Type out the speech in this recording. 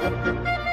Música